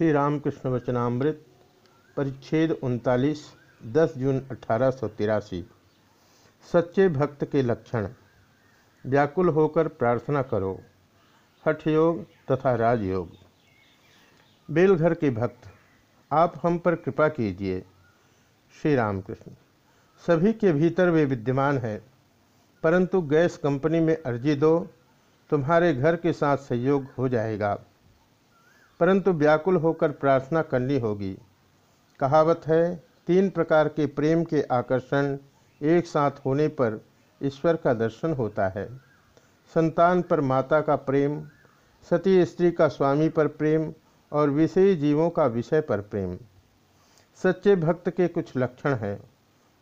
श्री रामकृष्ण वचनामृत, परिच्छेद उनतालीस, दस जून अठारह सच्चे भक्त के लक्षण। व्याकुल होकर प्रार्थना करो। हठ योग तथा राजयोग बेलघर के भक्त, आप हम पर कृपा कीजिए। श्री रामकृष्ण सभी के भीतर वे विद्यमान हैं, परंतु गैस कंपनी में अर्जी दो, तुम्हारे घर के साथ सहयोग हो जाएगा। परंतु व्याकुल होकर प्रार्थना करनी होगी। कहावत है, तीन प्रकार के प्रेम के आकर्षण एक साथ होने पर ईश्वर का दर्शन होता है। संतान पर माता का प्रेम, सती स्त्री का स्वामी पर प्रेम और विषयी जीवों का विषय पर प्रेम। सच्चे भक्त के कुछ लक्षण हैं।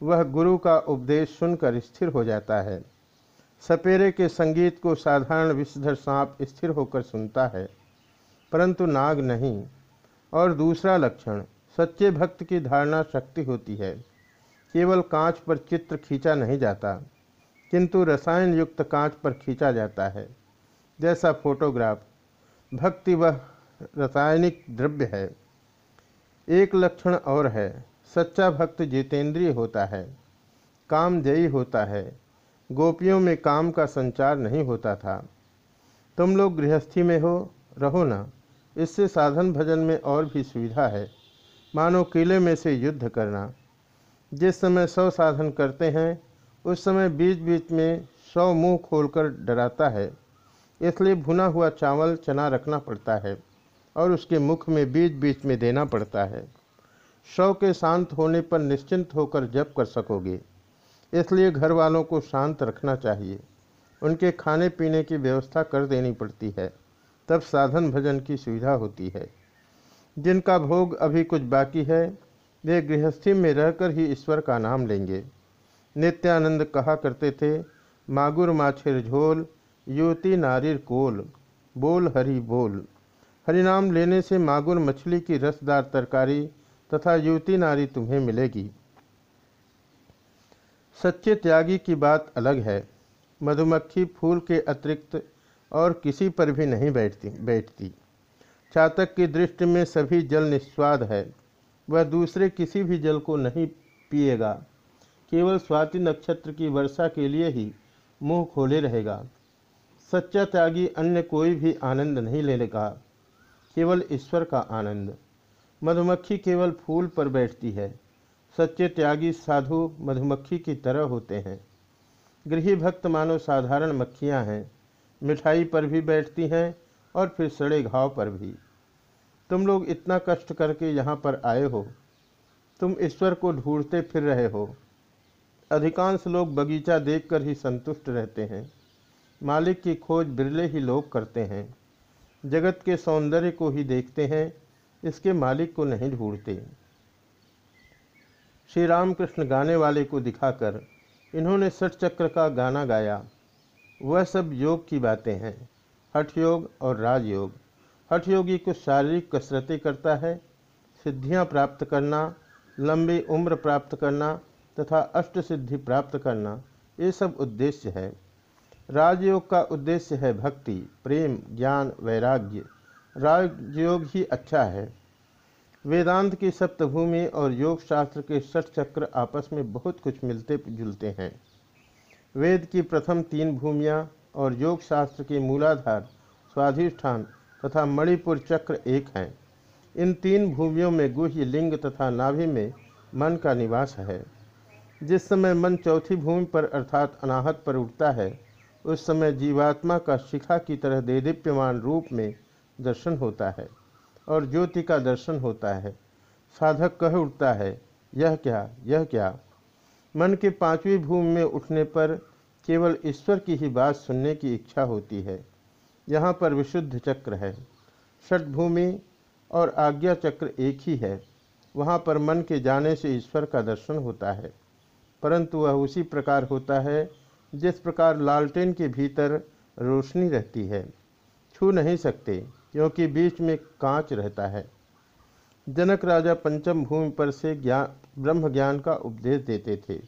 वह गुरु का उपदेश सुनकर स्थिर हो जाता है। सपेरे के संगीत को साधारण विषधर सांप स्थिर होकर सुनता है। परंतु नाग नहीं। और दूसरा लक्षण, सच्चे भक्त की धारणा शक्ति होती है। केवल कांच पर चित्र खींचा नहीं जाता, किंतु रसायन युक्त कांच पर खींचा जाता है। जैसा फोटोग्राफ, भक्ति वह रासायनिक द्रव्य है। एक लक्षण और है, सच्चा भक्त जितेंद्रिय होता है काम जयी होता है, गोपियों में काम का संचार नहीं होता था। तुम लोग गृहस्थी में हो, रहो ना। इससे साधन भजन में और भी सुविधा है। मानो किले में से युद्ध करना। जिस समय सौ साधन करते हैं, उस समय बीच बीच में सौ मुँह खोलकर डराता है। इसलिए भुना हुआ चावल चना रखना पड़ता है और उसके मुख में बीच बीच में देना पड़ता है। शव के शांत होने पर निश्चिंत होकर जप कर सकोगे। इसलिए घर वालों को शांत रखना चाहिए। उनके खाने पीने की व्यवस्था कर देनी पड़ती है। तब साधन भजन की सुविधा होती है। जिनका भोग अभी कुछ बाकी है, वे गृहस्थी में रहकर ही ईश्वर का नाम लेंगे। नित्यानंद कहा करते थे, मागुर, माछिर, झोल, युवती नारिर कोल, बोल, हरि, बोल। हरिनाम लेने से मागुर, मछली की रसदार तरकारी तथा युवती, नारी तुम्हें मिलेगी। सच्चे त्यागी की बात अलग है। मधुमक्खी फूल के अतिरिक्त और किसी पर भी नहीं बैठती बैठती। चातक की दृष्टि में सभी जल निस्वाद है। वह दूसरे किसी भी जल को नहीं पिएगा। केवल स्वाति नक्षत्र की वर्षा के लिए ही मुँह खोले रहेगा। सच्चा त्यागी अन्य कोई भी आनंद नहीं लेगा केवल ईश्वर का आनंद। मधुमक्खी केवल फूल पर बैठती है। सच्चे त्यागी साधु मधुमक्खी की तरह होते हैं। गृही भक्त मानो साधारण मक्खियाँ हैं। मिठाई पर भी बैठती हैं और फिर सड़े घाव पर भी। तुम लोग इतना कष्ट करके यहाँ पर आए हो। तुम ईश्वर को ढूंढते फिर रहे हो। अधिकांश लोग बगीचा देखकर ही संतुष्ट रहते हैं। मालिक की खोज बिरले ही लोग करते हैं। जगत के सौंदर्य को ही देखते हैं, इसके मालिक को नहीं ढूंढते। श्री रामकृष्ण गाने वाले को दिखाकर इन्होंने सठ चक्र का गाना गाया। वह सब योग की बातें हैं। हठ योग और राजयोग। हठ योगी कुछ शारीरिक कसरतें करता है, सिद्धियाँ प्राप्त करना, लंबी उम्र प्राप्त करना तथा अष्ट सिद्धि प्राप्त करना, ये सब उद्देश्य है। राजयोग का उद्देश्य है भक्ति, प्रेम, ज्ञान, वैराग्य। राजयोग ही अच्छा है। वेदांत की सप्तभूमि और योग शास्त्र के षठ चक्र आपस में बहुत कुछ मिलते जुलते हैं। वेद की प्रथम तीन भूमियाँ और योग शास्त्र के मूलाधार स्वाधिष्ठान तथा मणिपुर चक्र एक हैं। इन तीन भूमियों में गुह्य लिंग तथा नाभि में मन का निवास है। जिस समय मन चौथी भूमि पर अर्थात अनाहत पर उठता है, उस समय जीवात्मा का शिखा की तरह देदीप्यमान रूप में दर्शन होता है और ज्योति का दर्शन होता है। साधक कह उठता है, यह क्या? यह क्या? मन के पांचवी भूमि में उठने पर केवल ईश्वर की ही बात सुनने की इच्छा होती है। यहाँ पर विशुद्ध चक्र है। भूमि और आज्ञा चक्र एक ही है। वहाँ पर मन के जाने से ईश्वर का दर्शन होता है। परंतु वह उसी प्रकार होता है, जिस प्रकार लालटेन के भीतर रोशनी रहती है। छू नहीं सकते, क्योंकि बीच में कांच रहता है। जनक राजा पंचम भूमि पर से ज्ञान ब्रह्म ज्ञान का उपदेश देते थे।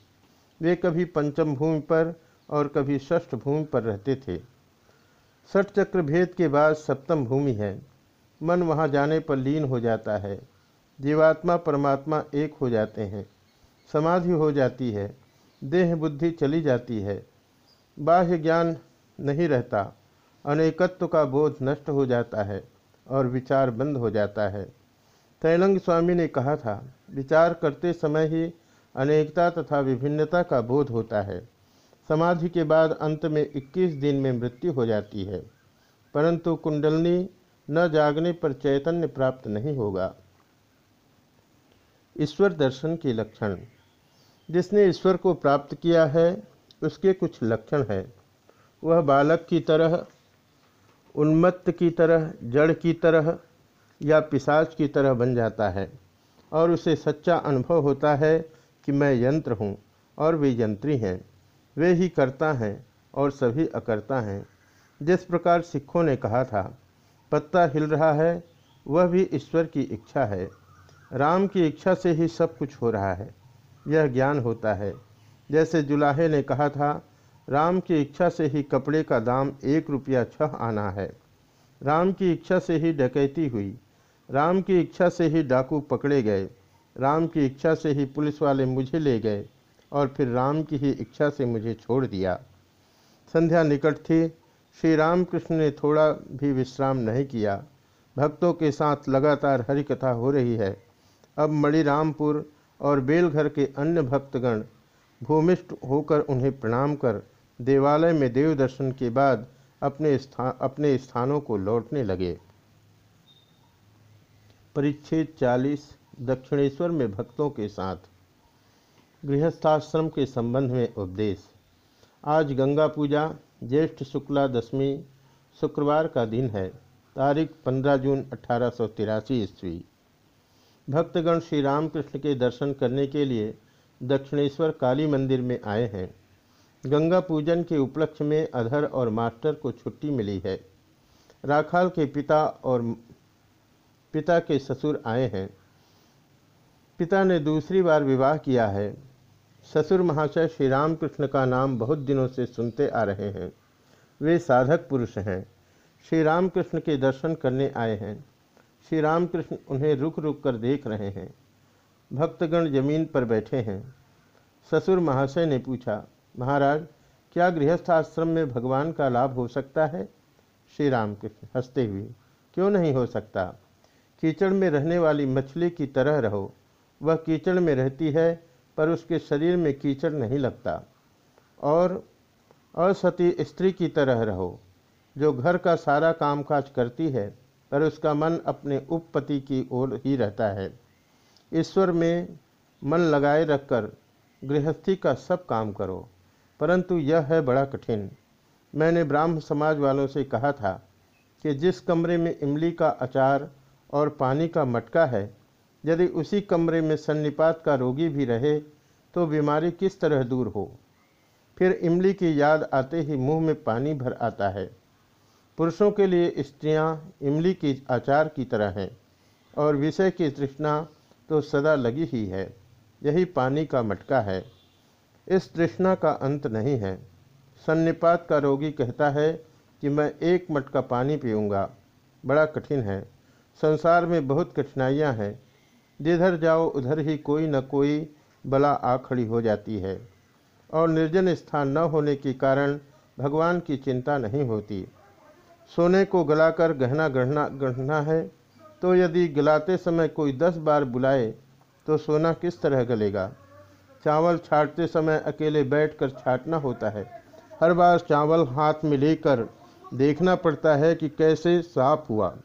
वे कभी पंचम भूमि पर और कभी षष्ठ भूमि पर रहते थे। षठ चक्र भेद के बाद सप्तम भूमि है। मन वहाँ जाने पर लीन हो जाता है। जीवात्मा, परमात्मा एक हो जाते हैं। समाधि हो जाती है। देह बुद्धि चली जाती है। बाह्य ज्ञान नहीं रहता। अनेकत्व का बोध नष्ट हो जाता है और विचार बंद हो जाता है। तैलंग स्वामी ने कहा था, विचार करते समय ही अनेकता तथा विभिन्नता का बोध होता है। समाधि के बाद अंत में 21 दिन में मृत्यु हो जाती है। परंतु कुंडलनी न जागने पर चैतन्य प्राप्त नहीं होगा। ईश्वर दर्शन के लक्षण। जिसने ईश्वर को प्राप्त किया है, उसके कुछ लक्षण हैं। वह बालक की तरह, उन्मत्त की तरह, जड़ की तरह या पिशाच की तरह बन जाता है और उसे सच्चा अनुभव होता है कि मैं यंत्र हूँ और वे यंत्री हैं। वे ही करता हैं और सभी अकर्ता हैं। जिस प्रकार सिखों ने कहा था, पत्ता हिल रहा है, वह भी ईश्वर की इच्छा है। राम की इच्छा से ही सब कुछ हो रहा है। यह ज्ञान होता है। जैसे जुलाहे ने कहा था, राम की इच्छा से ही कपड़े का दाम एक रुपया छह आना है। राम की इच्छा से ही डकैती हुई। राम की इच्छा से ही डाकू पकड़े गए। राम की इच्छा से ही पुलिस वाले मुझे ले गए और फिर राम की ही इच्छा से मुझे छोड़ दिया। संध्या निकट थी। श्री रामकृष्ण ने थोड़ा भी विश्राम नहीं किया। भक्तों के साथ लगातार हरि कथा हो रही है। अब मणिरामपुर और बेलघर के अन्य भक्तगण भूमिष्ठ होकर उन्हें प्रणाम कर देवालय में देव दर्शन के बाद अपने स्थान अपने स्थानों को लौटने लगे। परिच्छेद चालीस, दक्षिणेश्वर में भक्तों के साथ। गृहस्थाश्रम के संबंध में उपदेश। आज गंगा पूजा, ज्येष्ठ शुक्ला दशमी, शुक्रवार का दिन है। तारीख 15 जून अठारह सौ तिरासी ईस्वी। भक्तगण श्री रामकृष्ण के दर्शन करने के लिए दक्षिणेश्वर काली मंदिर में आए हैं। गंगा पूजन के उपलक्ष्य में अधर और मास्टर को छुट्टी मिली है। राखाल के पिता और पिता के ससुर आए हैं। पिता ने दूसरी बार विवाह किया है। ससुर महाशय श्री रामकृष्ण का नाम बहुत दिनों से सुनते आ रहे हैं। वे साधक पुरुष हैं। श्री रामकृष्ण के दर्शन करने आए हैं। श्री रामकृष्ण उन्हें रुक रुक कर देख रहे हैं। भक्तगण ज़मीन पर बैठे हैं। ससुर महाशय ने पूछा, महाराज, क्या गृहस्थ आश्रम में भगवान का लाभ हो सकता है? श्री रामकृष्ण हँसते हुए, क्यों नहीं हो सकता? कीचड़ में रहने वाली मछली की तरह रहो। वह कीचड़ में रहती है, पर उसके शरीर में कीचड़ नहीं लगता। और असती स्त्री की तरह रहो, जो घर का सारा कामकाज करती है, पर उसका मन अपने उपपति की ओर ही रहता है। ईश्वर में मन लगाए रखकर गृहस्थी का सब काम करो, परंतु यह है बड़ा कठिन। मैंने ब्राह्म समाज वालों से कहा था कि जिस कमरे में इमली का अचार और पानी का मटका है। यदि उसी कमरे में सन्निपात का रोगी भी रहे तो बीमारी किस तरह दूर हो? फिर इमली की याद आते ही मुँह में पानी भर आता है। पुरुषों के लिए स्त्रियाँ इमली की आचार की तरह हैं और विषय की तृष्णा तो सदा लगी ही है। यही पानी का मटका है। इस तृष्णा का अंत नहीं है। सन्निपात का रोगी कहता है कि मैं एक मटका पानी पीऊँगा। बड़ा कठिन है। संसार में बहुत कठिनाइयाँ हैं। जिधर जाओ, उधर ही कोई न कोई बला आ खड़ी हो जाती है। और निर्जन स्थान न होने के कारण भगवान की चिंता नहीं होती। सोने को गलाकर गहना गढ़ना गढ़ना है। तो यदि गलाते समय कोई दस बार बुलाए तो सोना किस तरह गलेगा? चावल छाटते समय अकेले बैठकर छाटना होता है। हर बार चावल हाथ में लेकर देखना पड़ता है कि कैसे साफ़ हुआ।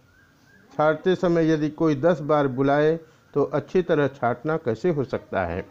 छाटते समय यदि कोई दस बार बुलाए तो अच्छी तरह छाटना कैसे हो सकता है?